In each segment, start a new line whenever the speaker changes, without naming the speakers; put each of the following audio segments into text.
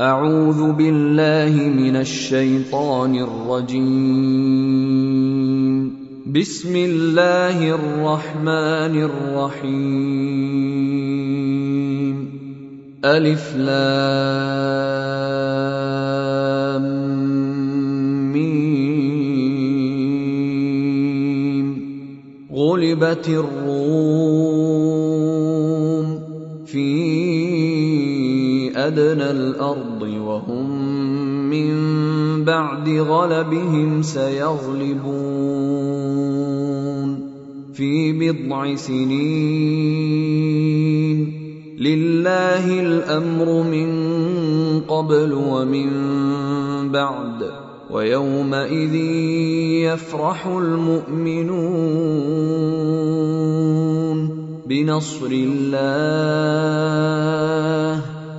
أعوذ بالله من الشيطان الرجيم. بسم الله الرحمن الرحيم. ألف لام ميم. غلبت الروم في أدنى الأرض وهم من بعد غلبهم سيغلبون في بضع سنين. لله الأمر من قبل ومن بعد ويومئذ يفرح المؤمنون. بنصر الله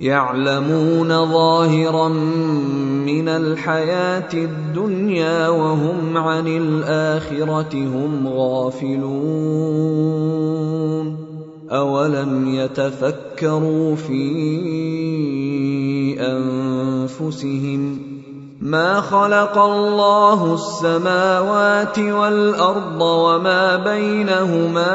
يعلمون ظاهرا من الحياة الدنيا وهم عن الآخرة هم غافلون. أولم يتفكروا في أنفسهم ما خلق الله السماوات والأرض وما بينهما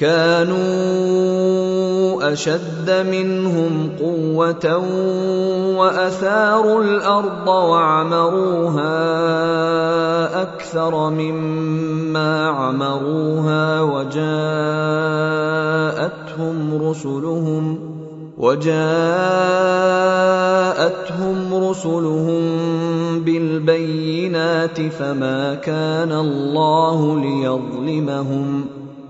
كانوا أشد منهم قوة وأثاروا الأرض وعمروها أكثر مما عمروها وجاءتهم رسلهم وجاءتهم رسلهم بالبينات فما كان الله ليظلمهم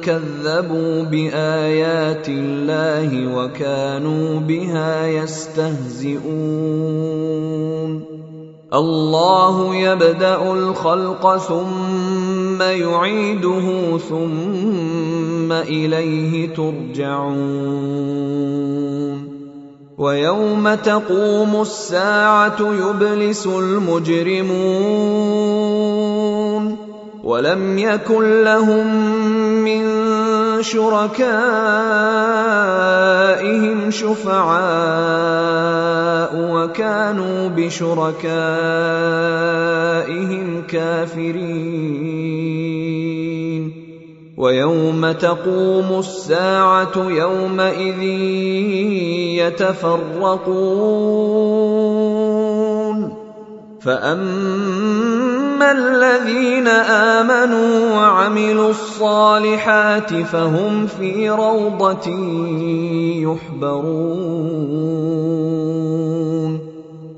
كذبوا بآيات الله وكانوا بها يستهزئون. الله يبدأ الخلق ثم يعيده ثم إليه ترجعون. ويوم تقوم الساعة يبلس المجرمون. ولم يكن لهم من شركائهم شفعاء وكانوا بشركائهم كافرين. ويوم تقوم الساعة يومئذ يتفرقون. فاما الذين امنوا وعملوا الصالحات فهم في روضه يحبرون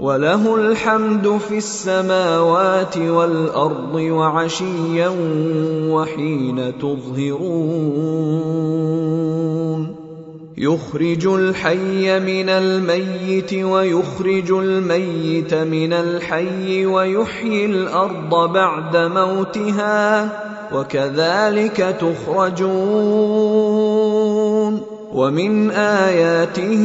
وله الحمد في السماوات والأرض وعشيا وحين تظهرون. يخرج الحي من الميت ويخرج الميت من الحي ويحيي الأرض بعد موتها وكذلك تخرجون. ومن آياته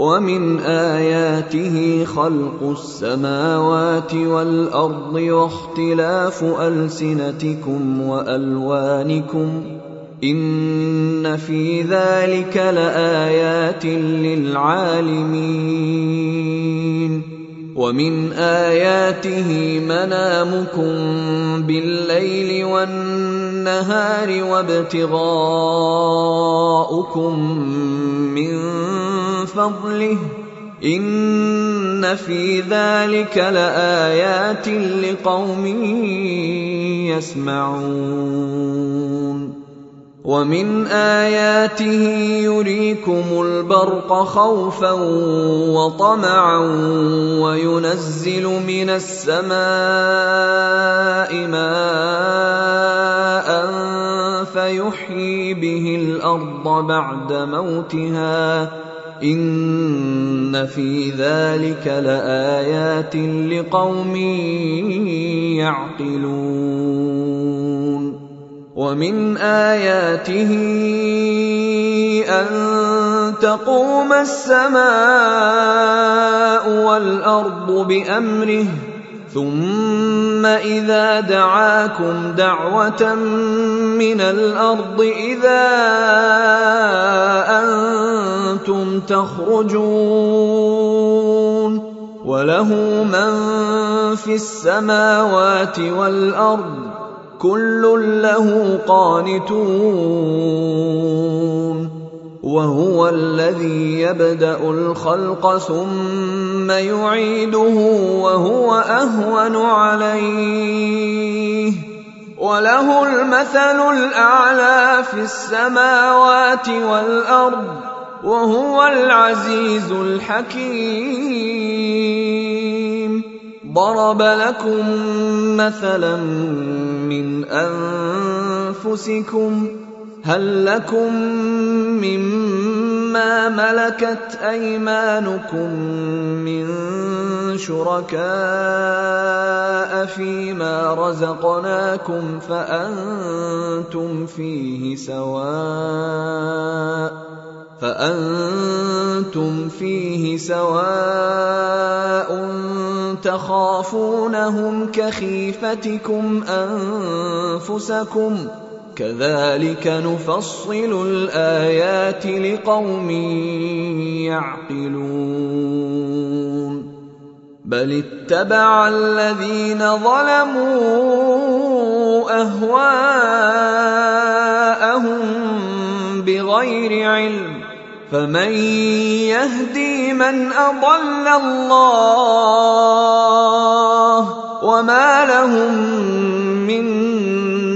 ومن آياته خلق السماوات والأرض واختلاف ألسنتكم وألوانكم إن في ذلك لآيات للعالمين ومن آياته منامكم بالليل والنهار وابتغاؤكم من فضله إن في ذلك لآيات لقوم يسمعون. ومن آياته يريكم البرق خوفا وطمعا وينزل من السماء ماء فيحيي به الأرض بعد موتها ان في ذلك لايات لقوم يعقلون ومن اياته ان تقوم السماء والارض بامره ثم إذا دعاكم دعوة من الأرض إذا أنتم تخرجون وله من في السماوات والأرض كل له قانتون وهو الذي يبدأ الخلق ثم يعيده وهو أهون عليه. وله المثل الأعلى في السماوات والأرض وهو العزيز الحكيم. ضرب لكم مثلا من أنفسكم هل لكم مما ملكت أيمانكم من شركاء فيما رزقناكم فأنتم فيه سواء فأنتم فيه سواء تخافونهم كخيفتكم أنفسكم كذلك نفصل الآيات لقوم يعقلون. بل اتبع الذين ظلموا أهواءهم بغير علم. فمن يهدي من أضل الله وما لهم من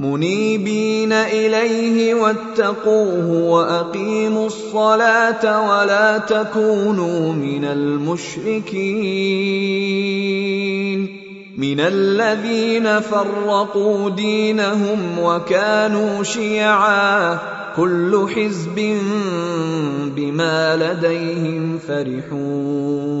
منيبين إليه واتقوه وأقيموا الصلاة ولا تكونوا من المشركين من الذين فرقوا دينهم وكانوا شيعا كل حزب بما لديهم فرحون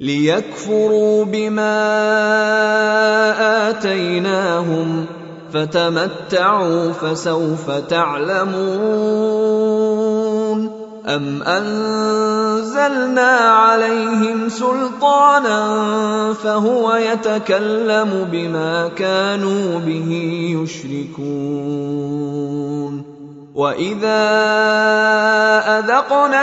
ليكفروا بما آتيناهم فتمتعوا فسوف تعلمون أم أنزلنا عليهم سلطانا فهو يتكلم بما كانوا به يشركون وإذا أذقنا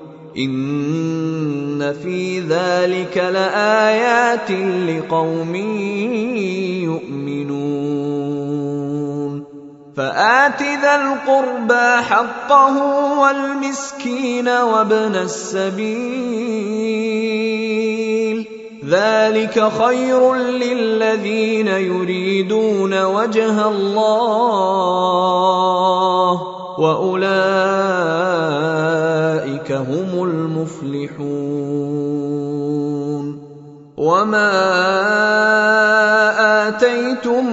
ان في ذلك لايات لقوم يؤمنون فات ذا القربى حقه والمسكين وابن السبيل ذلك خير للذين يريدون وجه الله واولئك هم المفلحون. وما اتيتم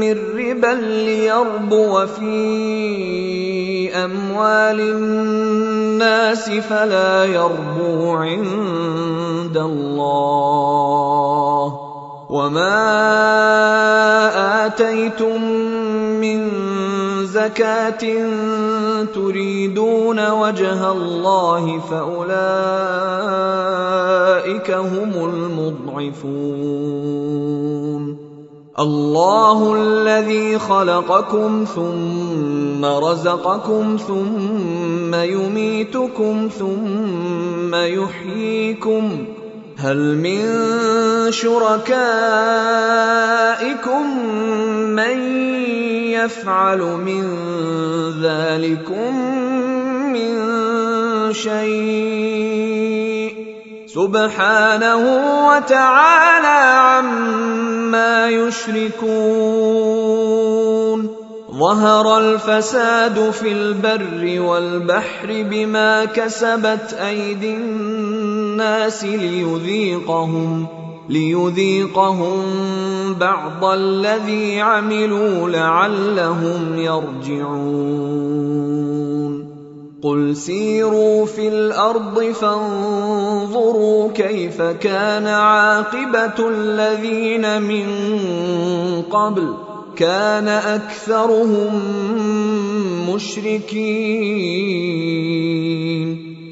من ربا ليربو في اموال الناس فلا يربو عند الله. وما اتيتم من زكاة تريدون وجه الله فأولئك هم المضعفون. الله الذي خلقكم ثم رزقكم ثم يميتكم ثم يحييكم. هل من شركائكم من يفعل من ذلكم من شيء. سبحانه وتعالى عما يشركون. ظهر الفساد في البر والبحر بما كسبت أيدي الناس ليذيقهم. ليذيقهم بعض الذي عملوا لعلهم يرجعون. قل سيروا في الأرض فانظروا كيف كان عاقبة الذين من قبل. كان أكثرهم مشركين.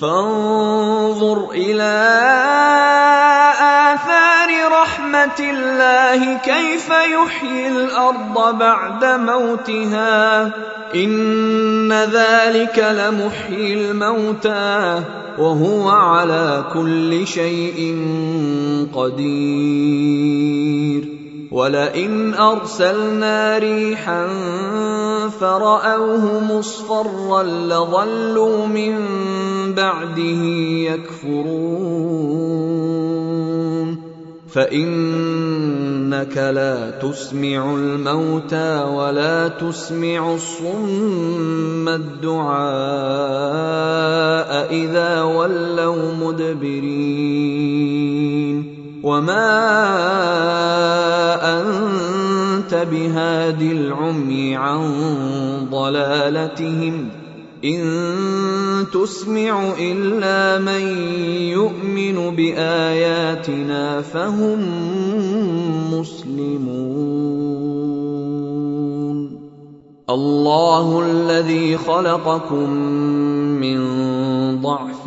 فانظر إلى آثار رحمة الله كيف يحيي الأرض بعد موتها. إن ذلك لمحيي الموتى وهو على كل شيء قدير. ولئن أرسلنا ريحا فرأوه مصفرا لظلوا من بعده يكفرون. فإنك لا تسمع الموتى ولا تسمع الصم الدعاء إذا ولوا مدبرين. وما انت بهاد العمي عن ضلالتهم ان تسمع الا من يؤمن باياتنا فهم مسلمون الله الذي خلقكم من ضعف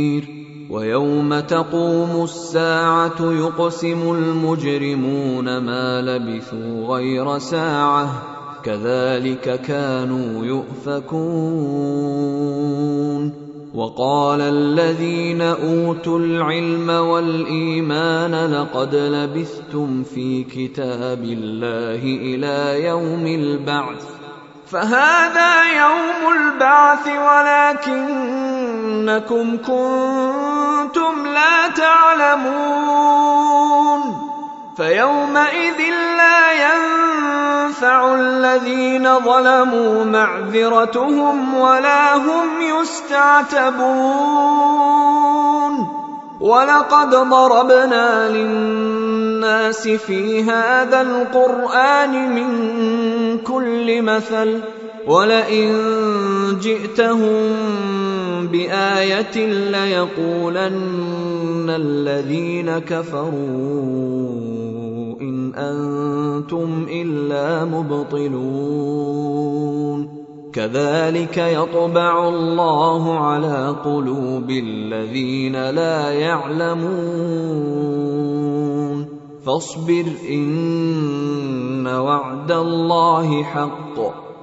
ويوم تقوم الساعة يقسم المجرمون ما لبثوا غير ساعة كذلك كانوا يؤفكون. وقال الذين أوتوا العلم والإيمان لقد لبثتم في كتاب الله إلى يوم البعث. فهذا يوم البعث ولكنكم كنتم لا تعلمون. فيومئذ لا ينفع الذين ظلموا معذرتهم ولا هم يستعتبون. ولقد ضربنا للناس في هذا القرآن من كل مثل. ولئن جئتهم بآية ليقولن الذين كفروا إن أنتم إلا مبطلون. كذلك يطبع الله على قلوب الذين لا يعلمون. فاصبر إن وعد الله حق.